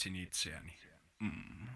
etsin itseäni. Mm.